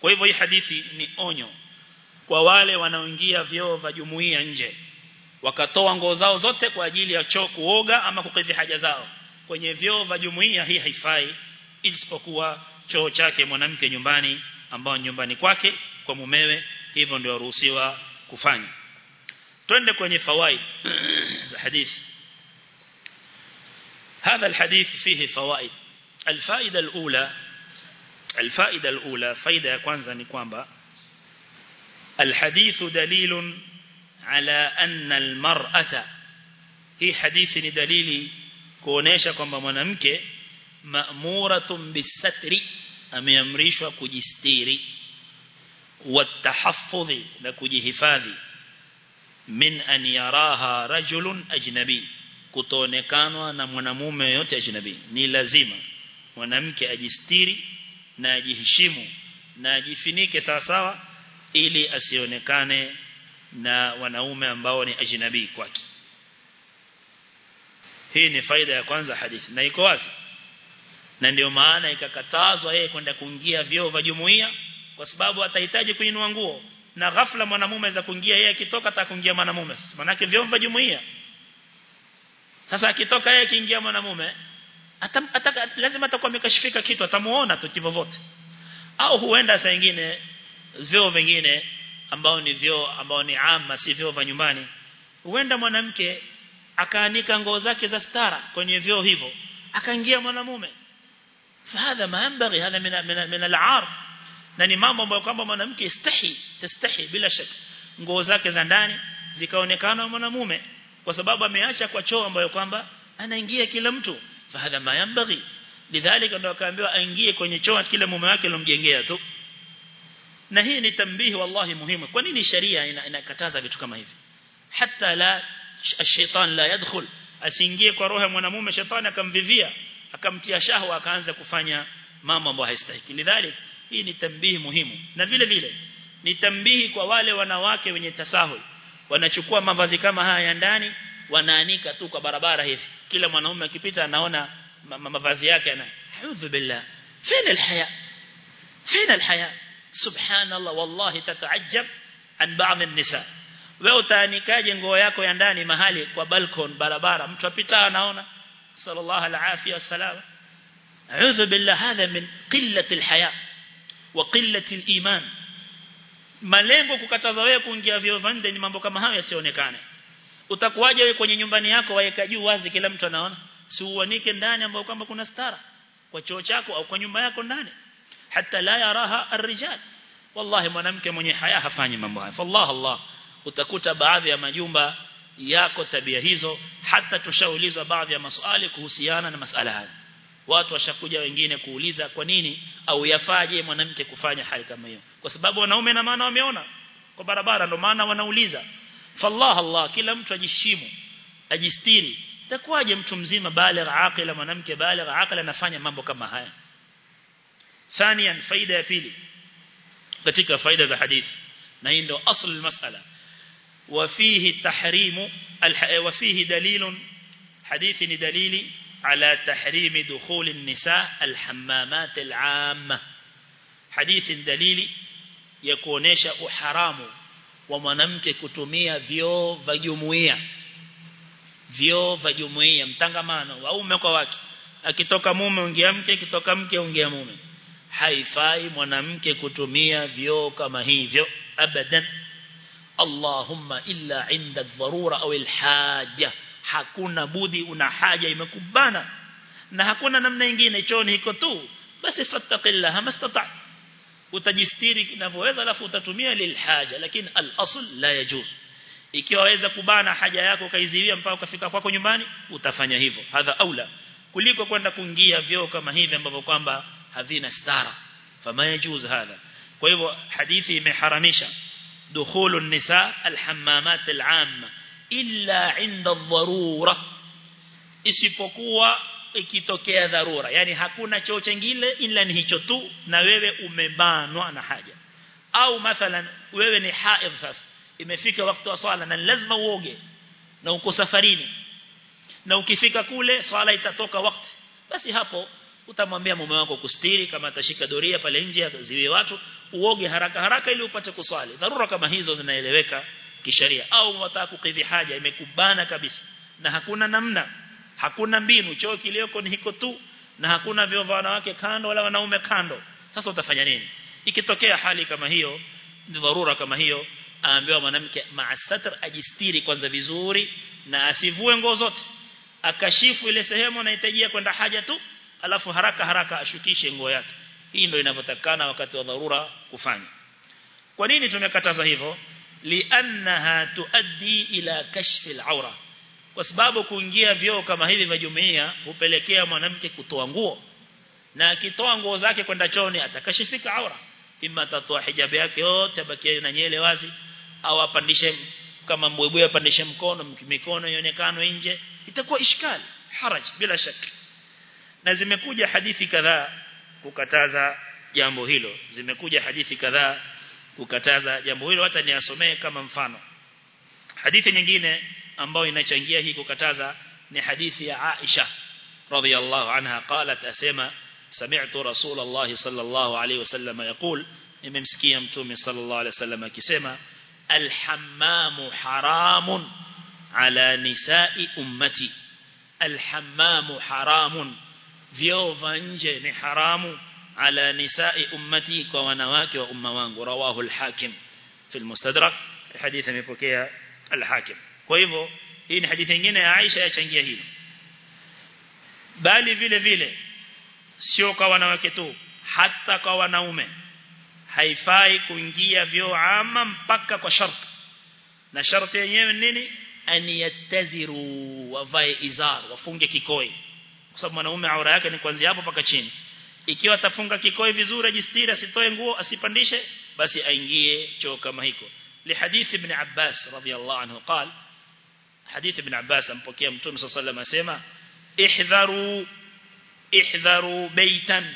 Speaker 1: kwa hivyo hii hadithi ni onyo kwa wale wanaoingia vyoo vya jumuiya nje wakatoa nguo zao zote kwa ajili ya choo kuoga ama kukidhi haja zao kwenye vyoo vya jumuiya hii haifai isipokuwa choo chake mwanamke nyumbani ambao nyumbani kwake kwa mumewe hivyo ndio ruhusiwa kufanya twende kwenye fawaid za hadithi هذا الحديث فيه فوائد الفائدة الأولى الفائدة الأولى فائدة كوانزا كوانبا. الحديث دليل على أن المرأة هي حديث دليل كونيشا كوانبا منامك مأمورة بالستر أم يمريش وكجستير والتحفظ لكجهفاذ من أن يراها رجل أجنبي. كتونيكانوا نمنامو ميوت أجنبي. نيلازيما ونامك أجستيري na ajiheshimu na ajifinike sawa sawa ili asionekane na wanaume ambao ni ajnabii kwake. Hii ni faida ya kwanza hadithi na iko wazi. Na ndio maana ikakatazwa yeye kwenda kuingia vyoo vya jumuiya kwa sababu atahitaji kuinua nguo. Na ghafla mwanamume za kuingia yeye akitoka atakuingia mwanamume. Sasa manake vyoo vya jumuiya. Sasa akitoka yeye akiingia mwanamume lazima atakuwa amekashifika kitu atamuona tu kivovote au huenda saa nyingine vyoo vingine ambao ni vyoo ambao ni ama si vyoo vya nyumbani huenda mwanamke akaanika nguo zake za stara kwenye vyoo hivyo akaingia mwanamume. Fahadha maambaghi hadha min min, al-aar. Na ni mambo ambayo kwamba mwanamke istahi tastahi bila shaka. Nguo zake za ndani zikaonekana mwanamume kwa sababu ameacha kwa choo ambayo kwamba anaingia kila mtu fahadha ma yanbaghi. Lidhalika ndo akaambiwa aingie kwenye choo kile mume wake alomjengea tu. Na hii ni tambihi wallahi muhimu. Kwa nini sharia inakataza vitu kama hivi? Hata la shaitan la yadkhul. Asiingie kwa roho ya mwanamume shetani akamvivia akamtia shahwa akaanza kufanya mambo ambayo haistahili lidhalik hii ni tambihi muhimu. Na vile vile ni tambihi kwa wale wanawake wenye tasahul. Wanachukua mavazi kama haya ya ndani wanaanika tu kwa barabara hivi. Kila mwanaume akipita anaona mavazi yake ana hudhu billah fina alhaya fina alhaya subhanallah wallahi tataajab an ba'd an-nisa. Wewe utaanikaje nguo yako ya ndani mahali kwa balkon barabara? Mtu apita anaona sallallahu alaihi wasallam a'udhu billah hadha min qillati alhaya wa qillati aliman. Malengo kukataza wewe kuingia vyovande ni mambo kama hayo yasionekane utakuwaje wewe kwenye nyumbani yako waeka juu wazi kila mtu anaona. Si uanike ndani ambao kwamba kuna stara kwa choo chako au kwa nyumba yako ndani. Hata la yaraha arrijal. Wallahi mwanamke mwenye haya hafanyi mambo haya. Fallah allah utakuta baadhi ya majumba yako tabia hizo hata tushaulizwa baadhi ya maswali kuhusiana na masala haya. Watu washakuja wengine kuuliza kwa nini au yafaje mwanamke kufanya hali kama hiyo? Kwa sababu wanaume na maana wameona. Kwa barabara ndio maana wanauliza fallah allah kila mtu ajishimu ajistiri takuwaje mtu mzima baligh aqila mwanamke baligh aqila anafanya mambo kama haya ثانيا faida ya pili katika faida za hadithi na hii ndio asl masala وفيه تحريم وفيه دليل حديث دليل على تحريم دخول النساء الحمامات العامة حديث دليل يكونيش أحرام wa mwanamke kutumia vyoo vya jumuiya. Vyoo vya jumuiya mtangamano waume kwa wake. Akitoka mume ongea mke akitoka mke ongea mume. Haifai mwanamke kutumia vyoo kama hivyo abadan. Allahumma illa inda dharura au alhaja hakuna budi una haja imekubana. Na hakuna namna nyingine choni iko tu. Basi fattaqillaha mastata utajistiri kinavyoweza alafu utatumia lilhaja lakini al-asl la yajuz. Ikiwa waweza kubana haja yako kaiziwia mpaka ukafika kwako nyumbani utafanya hivyo. Hadha aula. Kuliko kwenda kuingia vyoo kama hivi ambavyo kwamba havina stara. Fama yajuz hadha. Kwa hivyo hadithi imeharamisha. Dukhulu nisa al-hammamat al-amma illa 'inda ad-darura isipokuwa ikitokea dharura. Yani hakuna choo chengine ila ni hicho tu na wewe umebanwa na haja. Au mathalan wewe ni haidh sasa. Imefika wakati wa swala na lazima uoge na uko safarini. Na ukifika kule swala itatoka wakati. Basi hapo utamwambia mume wako kustiri kama atashika doria pale nje ataziwie watu uoge haraka haraka ili upate kuswali. Dharura kama hizo zinaeleweka kisheria. Au wataka kukidhi haja imekubana kabisa. Na hakuna namna hakuna mbinu choo kilioko ni hiko tu na hakuna vyo vya wanawake kando wala wanaume kando. Sasa utafanya nini? Ikitokea hali kama hiyo dharura kama hiyo aambiwa mwanamke maasatr ajistiri kwanza vizuri na asivue nguo zote. Akashifu ile sehemu anahitajia kwenda haja tu alafu haraka haraka ashukishe nguo yake. Hii ndio inavyotakana wakati wa dharura kufanya. Kwa nini tumekataza hivyo? Liannaha tuaddi ila kashfi al-awra kwa sababu kuingia vyoo kama hivi vya jumuiya hupelekea mwanamke kutoa nguo. Na akitoa nguo zake kwenda chooni atakashifika aura. Imma tatoa hijabu yake yote abakie na nyele wazi au apandishe kama mbwebwe apandishe mkono mikono ionekane nje itakuwa ishkali haraj bila shaka. Na zimekuja hadithi kadhaa kukataza jambo hilo. Zimekuja hadithi kadhaa kukataza jambo hilo hata niasomee kama mfano. Hadithi nyingine ambayo inachangia hii kukataza ni hadithi ya Aisha radhiyallahu anha qalat asema sami'tu rasulullah sallallahu alayhi wasallam yaqul nimemsikia mtume sallallahu alayhi wasallam akisema alhammamu haramun ala nisa'i ummati alhammamu haramun vyoo vya nje ni haramu ala nisa'i ummati kwa wanawake wa umma wangu rawahu al-hakim fi al-mustadrak hadithi imepokea al-hakim kwa hivyo hii ni hadithi nyingine ya Aisha yachangia hilo bali vile vile sio kwa wanawake tu hata kwa wanaume haifai kuingia vyoo ama mpaka kwa sharti na sharti yenyewe nini an yattaziru wavae izar wafunge kikoi kwa sababu mwanaume aura yake ni kuanzia hapo mpaka chini ikiwa atafunga kikoi vizuri ajistiri asitoe nguo asipandishe basi aingie choo kama hiko لحديث ابن عباس رضي الله عنه قال hadithi ibn Abbas ampokea mtume sallallahu alayhi wasallam asema ihdharu ihdharu baitan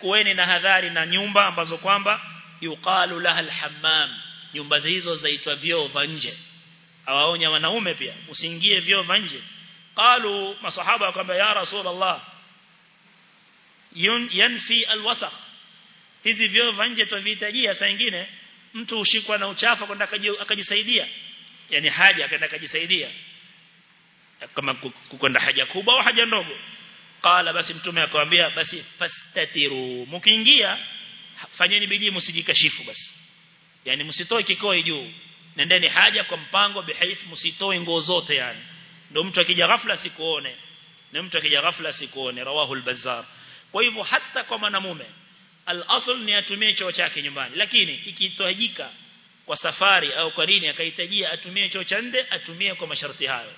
Speaker 1: kuweni na hadhari na nyumba ambazo kwamba yuqalu laha alhammam nyumba hizo zaitwa vyoo vya nje. Awaonya wanaume pia usiingie vyoo vya nje. Qalu masahaba wakamwambia ya rasulullah yanfi alwasakh. Hizi vyoo vya nje tuvihitajia saa nyingine mtu ushikwa na uchafu kwenda akajisaidia yani haja akaenda kujisaidia kama kukwenda haja kubwa au haja ndogo. Qala basi mtume akamwambia basi fastatiru. Mkiingia fanyeni bidii msijikashifu basi. Yani msitoe kikoi juu. Nendeni haja kwa mpango bihaith msitoe nguo zote yani. Ndio mtu akija ghafla sikuone na mtu akija ghafla sikuone rawahu al-bazzar. Kwa hivyo hata kwa mwanamume al-asl ni atumie choo chake nyumbani. Lakini ikihitajika kwa safari au kwa nini akahitajia atumie choo cha nje atumie kwa masharti hayo.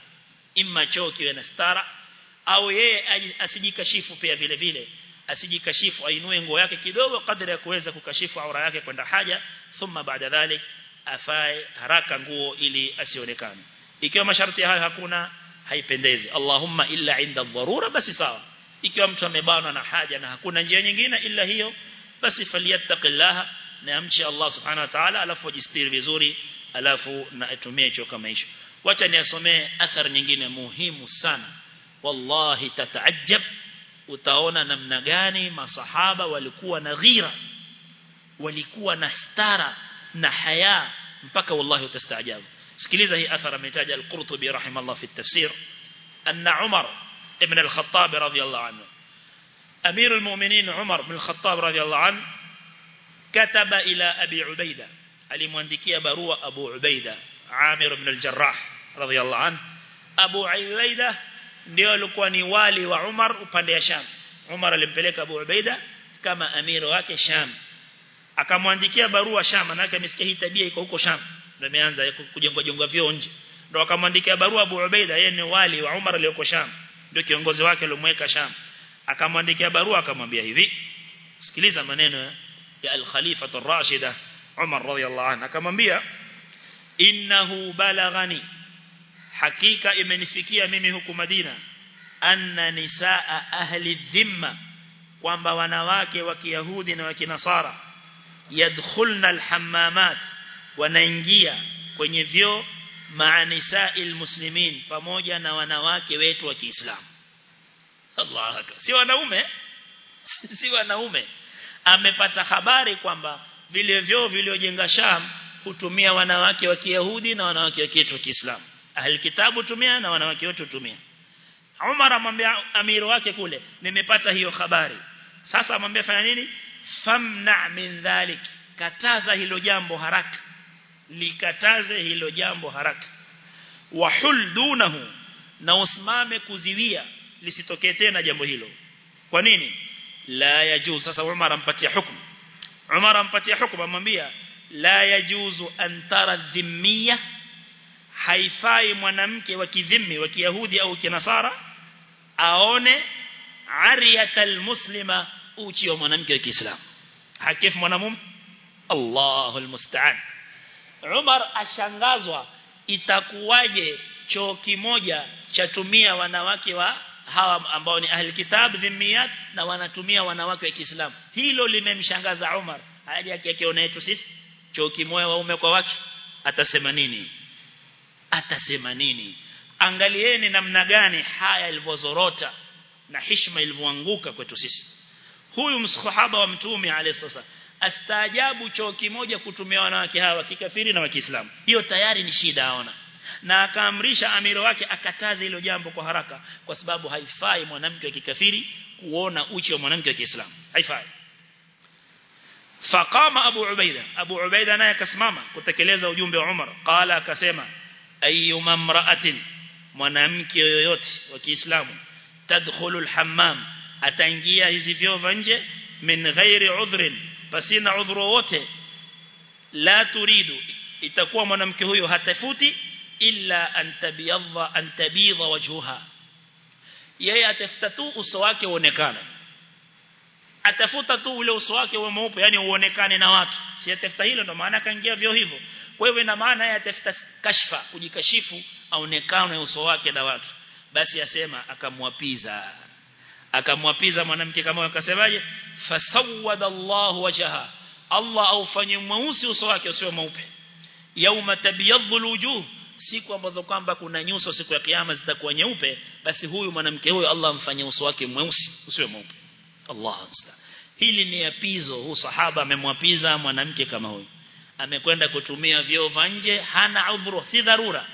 Speaker 1: Imma choo kiwe na stara au yeye asijikashifu pia vile vile. Asijikashifu ainue nguo yake kidogo kadri ya kuweza kukashifu aura yake kwenda haja thumma baada dhalik afae haraka nguo ili asionekane. Ikiwa masharti hayo hakuna haipendezi. Allahumma illa inda dharura basi sawa. Ikiwa mtu amebanwa na haja na hakuna njia nyingine ila hiyo basi falyattaqillaha na Allah subhanahu wa ta'ala alafu ajistiri vizuri alafu na atumie hicho kama hicho wacha niasomee athar nyingine muhimu sana wallahi tataajab utaona namna gani masahaba walikuwa na ghira walikuwa na stara na haya mpaka wallahi utastaajabu sikiliza hii athara ametaja al-Qurtubi rahimallahu fi at-tafsir anna Umar ibn al-Khattab radiyallahu anhu عمر بن الخطاب رضي الله عنه kataba ila abi ubaida. Alimwandikia barua abu ubaida عامر بن الجراح رضي الله عنه abu ubaida ndio alikuwa ni wali wa umar upande ya sham. Umar alimpeleka abu ubaida kama amir wake sham. Akamwandikia barua sham manake amesikia hii tabia iko huko sham. Ndio imeanza kujengwa jengo vyo nje. Ndio akamwandikia barua Abu Ubaida yeye ni wali wa Umar aliyoko Sham. Ndio kiongozi wake aliyomweka Sham. Akamwandikia barua akamwambia hivi. Sikiliza maneno ya ya al-Khalifa ar-Rashida Umar radhiyallahu anhu. Akamwambia innahu balaghani hakika imenifikia mimi huku Madina anna nisaa ahli dhimma kwamba wanawake wa Kiyahudi na wa Kinasara yadkhulna alhammamat wanaingia kwenye vyoo maa nisa'il muslimin pamoja na wanawake wetu wa Kiislamu. Allah akbar. Si wanaume? Si wanaume amepata habari kwamba vile vyoo viliojenga Sham hutumia wanawake wa Kiyahudi na wanawake wa kietu wa Kiislamu. Ahli kitabu tumia na wanawake wote tumia Umar amwambia amiri wake kule nimepata hiyo habari. Sasa amwambia fanya nini? Famna min dhalik kataza hilo jambo haraka. Likataze hilo jambo haraka. Wahul dunahu na usimame kuziwia lisitokee tena jambo hilo. Kwa nini la yajuz sasa Umar ampatia hukumu. Umar ampatia hukumu amwambia la yajuzu an tara dhimmiya haifai mwanamke wa kidhimmi wa kiyahudi au kinasara aone ariyatal muslima uchi wa mwanamke wa Kiislamu. Hakifu mwanamume? Allahu almusta'an. Umar ashangazwa itakuwaje choo kimoja chatumia wanawake wa hawa ambao ni ahli kitab dhimmiyat na wanatumia wanawake wa Kiislamu. Hilo limemshangaza Umar yake akiona yetu sisi choo moyo waume kwa wake. Atasema nini? Atasema nini? Angalieni namna gani haya ilivozorota na heshima ilivyoanguka kwetu sisi. Huyu msahaba wa mtume alayhi sasa astaajabu choo kimoja kutumia wanawake hawa kikafiri na wa Kiislamu. Hiyo tayari ni shida aona na akaamrisha amiro wake akataza hilo jambo kwa haraka kwa sababu haifai mwanamke wa kikafiri kuona uchi wa mwanamke wa Kiislamu. Haifai. Faqama Abu Ubaida. Abu Ubaida naye akasimama kutekeleza ujumbe wa Umar. Qala akasema ayyuma mra'atin mwanamke yoyote wa Kiislamu tadkhulu al-hammam ataingia hizi vyoo nje min ghairi udhrin pasina udhuru wote la turidu itakuwa mwanamke huyo hatafuti illa antabiyadha antabidha wajhuha yeye atafuta tu uso wake uonekane atafuta tu ule uso wake uwe mweupe yani uonekane na watu si atafuta hilo ndo maana akaingia vyo hivyo kwa hivyo ina maana yeye atafuta kashfa kujikashifu aonekane uso wake na watu basi asema akamwapiza akamwapiza mwanamke kama akasemaje fasawwada Allah wajha Allah aufanye mweusi uso wake usiwe mweupe yauma tabyadhu alwujuh siku ambazo kwamba kuna nyuso siku ya kiyama zitakuwa nyeupe basi huyu mwanamke huyo Allah amfanye uso wake mweusi usiwe mweupe. Allah msta hili ni apizo huu sahaba amemwapiza mwanamke kama huyu. Amekwenda kutumia vyoo nje hana udhuru si dharura.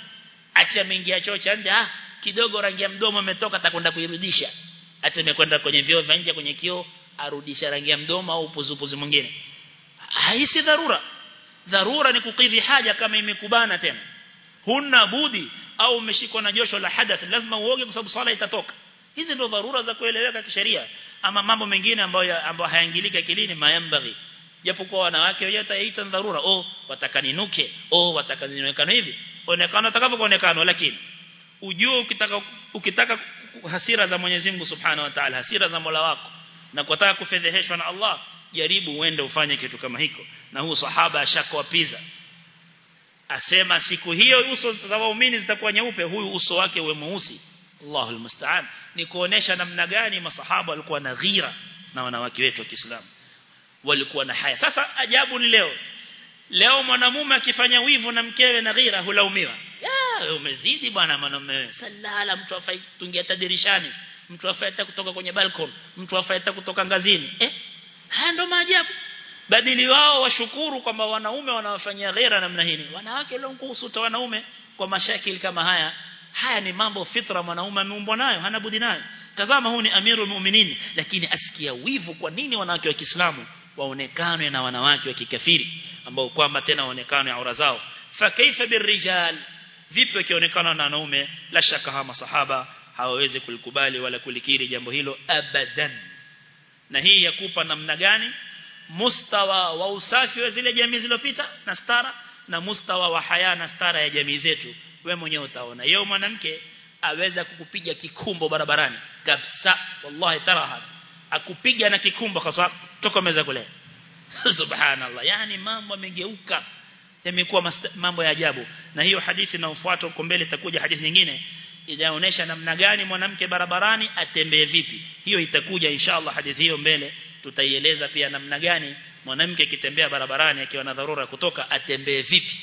Speaker 1: Acha mingia choo cha nje ah kidogo rangi ya mdomo umetoka atakwenda kuirudisha. Acha amekwenda kwenye vyoo nje kwenye kio arudisha rangi ya mdomo au upuzupuzi mwingine. Haisi dharura. Dharura ni kukidhi haja kama imekubana tena huna budi au umeshikwa na josho la hadath lazima uoge kwa sababu sala itatoka. Hizi ndo dharura za kueleweka kisheria. Ama mambo mengine ambayo ambayo hayaingiliki kilini mayambaghi japokuwa wanawake wenyewe yataita dharura. Oh watakaninuke. Oh watakaninuka hivi. Onekana utakavyoonekana lakini ujue ukitaka ukitaka hasira za Mwenyezi Mungu Subhanahu wa Ta'ala hasira za Mola wako na kutaka kufedheheshwa na Allah jaribu uende ufanye kitu kama hiko. Na huu sahaba ashakwapiza asema siku hiyo uso za waumini zitakuwa nyeupe huyu uso wake uwe mweusi. Allahu almusta'an. Ni kuonesha namna gani masahaba walikuwa na ghira na wanawake wetu wa Kiislamu. Walikuwa na haya. Sasa ajabu ni leo. Leo mwanamume akifanya wivu na mkewe na ghira hulaumiwa. Wewe umezidi bwana mwanamume. Salala mtu afai tungia tadirishani mtu afai kutoka kwenye balcony. Mtu afai kutoka ngazini. Eh haya ndo maajabu badili wao washukuru kwamba wanaume wanawafanyia ghera namna hii. Wanawake leo kuhusu wanaume kwa mashakili kama haya haya ni mambo fitra mwanaume ameumbwa nayo hana budi nayo. Tazama huu ni amirul mu'minin lakini asikia wivu kwa nini wanawake wa Kiislamu waonekane na wanawake wa kikafiri ambao kwamba tena waonekane aura zao. Fa kaifa birrijal? Vipi wakionekana na wanaume? La shaka hawa masahaba hawawezi kulikubali wala kulikiri jambo hilo abadan. Na hii yakupa namna gani mustawa wa usafi wa zile jamii zilizopita na stara na mustawa wa haya na stara ya jamii zetu. We mwenyewe utaona. Yeye mwanamke aweza kukupiga kikumbo barabarani kabisa. Wallahi taraha. Akupiga na kikumbo kwa sababu toka meza kule. Subhanallah. Yani mambo yamegeuka. Yamekuwa mambo ya ajabu. Na hiyo hadithi inayofuata huko mbele itakuja hadithi nyingine. Inaonyesha namna gani mwanamke barabarani atembee vipi. Hiyo itakuja inshallah hadithi hiyo mbele tutaieleza pia namna gani mwanamke akitembea barabarani akiwa na dharura kutoka atembee vipi?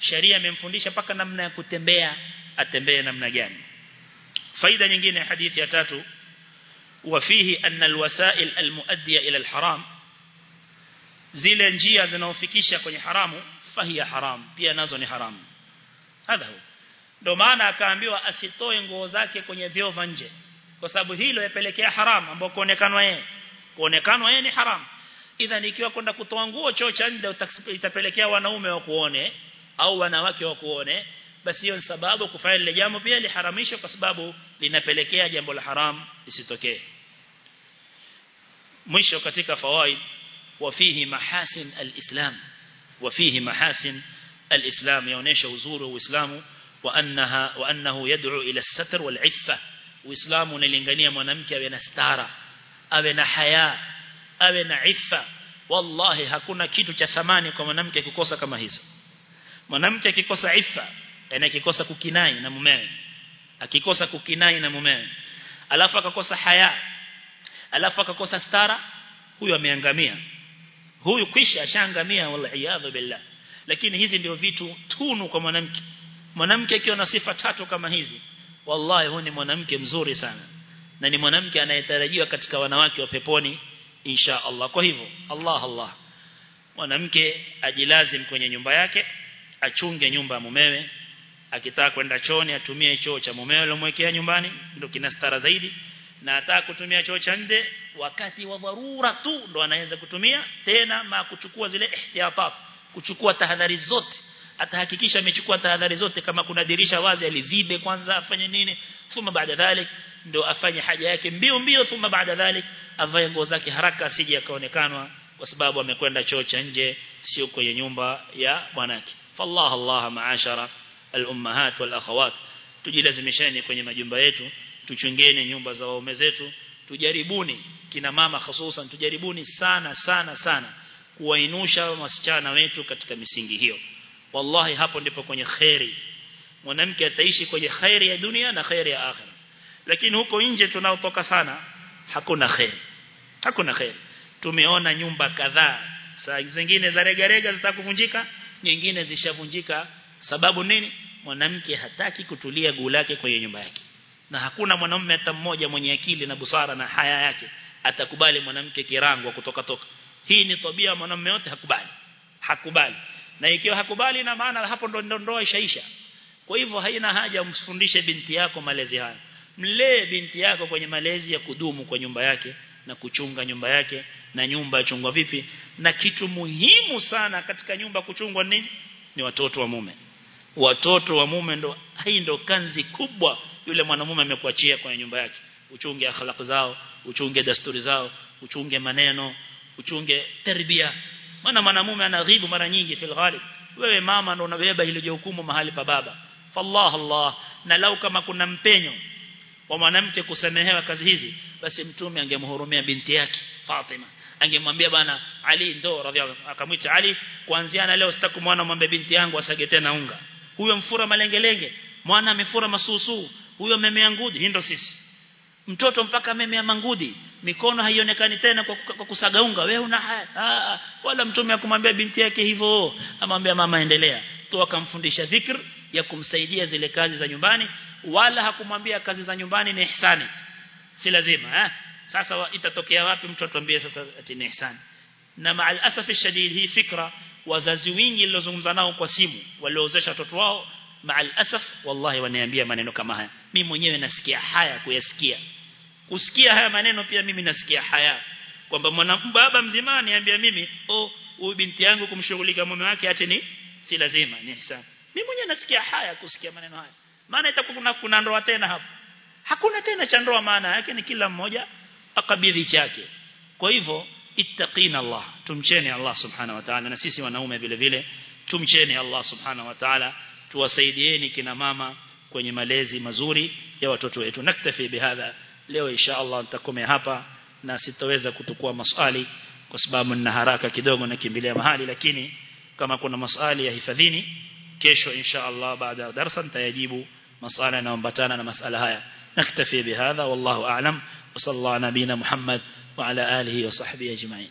Speaker 1: Sharia imemfundisha paka namna ya kutembea atembee namna gani? Faida nyingine ya hadithi ya tatu wafihi anna alwasail almuaddiya ila alharam zile njia zinaofikisha kwenye haramu fahiya haram pia nazo ni haramu. Hadha huwa. Maana akaambiwa asitoe nguo zake kwenye vyoo nje kwa sababu hilo yapelekea haramu ambapo kuonekana yeye kuonekana yeye ni haram. Idha ikiwa kwenda kutoa nguo choo cha nje itapelekea wanaume wa kuone au wanawake wa kuone basi hiyo ni sababu kufanya lile jambo. Pia liharamisho kwa sababu linapelekea jambo la haram isitokee mwisho katika fawaid wafihi mahasin alislam. Wafihi mahasin alislam. Yaonesha uzuri wa uislamu wa annaha wa annahu yad'u ila as-satr wal-'iffa uislamu unalingania mwanamke awe na stara awe na haya awe na ifa. Wallahi hakuna kitu cha thamani kwa mwanamke kukosa kama hizo. Mwanamke akikosa ifa yani akikosa kukinai na mumewe akikosa kukinai na mumewe alafu akakosa haya alafu akakosa stara huyo ameangamia. Huyu kwisha ashangamia wal billah. Lakini hizi ndio vitu tunu kwa mwanamke. Mwanamke akiwa na sifa tatu kama hizi wallahi huyu ni mwanamke mzuri sana na ni mwanamke anayetarajiwa katika wanawake wa peponi insha Allah. Kwa hivyo Allah Allah. Mwanamke ajilazim kwenye nyumba yake achunge nyumba ya mumewe akitaka kwenda chooni atumie choo cha mumewe alomwekea nyumbani ndio kinastara zaidi. Na ataka kutumia choo cha nje wakati wa dharura tu ndo anaweza kutumia tena ma kuchukua zile ihtiyatat kuchukua tahadhari zote atahakikisha amechukua tahadhari zote kama kuna dirisha wazi alizibe kwanza afanye nini thumma baada dhalik ndio afanye haja yake mbio mbio thumma baada dhalik avae nguo zake haraka asije akaonekanwa kwa sababu amekwenda choo cha nje sio kwenye nyumba ya bwanake fallah allah maashara al-ummahat wal akhawat tujilazimisheni kwenye majumba yetu tuchungeni nyumba za waume zetu tujaribuni kina mama hususan tujaribuni sana sana sana kuwainusha wasichana wetu katika misingi hiyo wallahi hapo ndipo kwenye khairi. Mwanamke ataishi kwenye khairi ya dunia na khairi ya akhira lakini huko nje tunaotoka sana hakuna khairi. Hakuna khairi. Tumeona nyumba kadhaa. Saa zingine za rega rega zitakuvunjika nyingine zishavunjika. Sababu nini? Mwanamke hataki kutulia guu lake kwenye nyumba yake. Na hakuna mwanamume hata mmoja mwenye akili na busara na haya yake atakubali mwanamke kirangwa kutoka toka. Hii ni tabia mwanamume wote hakubali. Hakubali na ikiwa hakubali na maana hapo ndo ndoa ishaisha. Kwa hivyo haina haja umfundishe binti yako malezi haya mlee binti yako kwenye malezi ya kudumu kwa nyumba yake na kuchunga nyumba yake na nyumba yachungwa vipi. Na kitu muhimu sana katika nyumba kuchungwa nini? Ni watoto wa mume. Watoto wa mume ndo hii ndo kanzi kubwa yule mwanamume amekuachia kwenye nyumba yake. Uchunge akhlaq zao uchunge desturi zao uchunge maneno uchunge tarbia maana mwanamume anaghibu mara nyingi fil ghalib. Wewe mama ndo unabeba ile jukumu mahali pa baba. Fallah allah na lau kama kuna mpenyo wa mwanamke kusamehewa kazi hizi basi mtume angemhurumia binti yake Fatima. Angemwambia bana Ali ndo radhiallahu akamwita Ali kuanzia na leo sitakumwona mwambie binti yangu asage tena unga. Huyo mfura malengelenge. Mwana amefura masusu. Huyo memea ngudi hii ndo sisi. Mtoto mpaka memea mangudi mikono haionekani tena kwa, kwa kusaga unga. Wewe una haya wala mtume akumwambia binti yake hivyo. Amwambia mama endelea. Tu akamfundisha dhikr ya kumsaidia zile kazi za nyumbani wala hakumwambia kazi za nyumbani ni ihsani. Si lazima eh? Sasa itatokea wapi mtu atuambie sasa ati ni ihsani? Na maal asaf shadid hii fikra wazazi wengi nilozungumza nao kwa simu waliozesha watoto wao maal asaf wallahi waniambia maneno kama haya. Mimi mwenyewe nasikia haya kuyasikia kusikia haya maneno pia mimi nasikia haya. Kwamba mwanababa mzima niambia mimi oh huyu binti yangu kumshughulika mume wake ati ni si lazima ni ihsani mimi mwenyewe nasikia haya kusikia maneno haya. Maana itakuwa kuna ndoa tena hapo. Hakuna tena cha ndoa maana yake ni kila mmoja akabidhi chake. Kwa hivyo ittaqina Allah tumcheni Allah subhanahu wa ta'ala. Na sisi wanaume vile vile tumcheni Allah subhanahu wa ta'ala. Tuwasaidieni kina mama kwenye malezi mazuri ya watoto wetu. Naktafi bihadha leo insha Allah nitakomea hapa na sitaweza kutukua maswali kwa sababu nina haraka kidogo nakimbilia mahali lakini kama kuna maswali ya hifadhini kesho insha Allah baada ya darasa nitayajibu maswala yanayoambatana na masala haya naktafi bihadha wallahu a'lam wa sallallahu nabina Muhammad wa ala alihi wa sahbihi ajma'in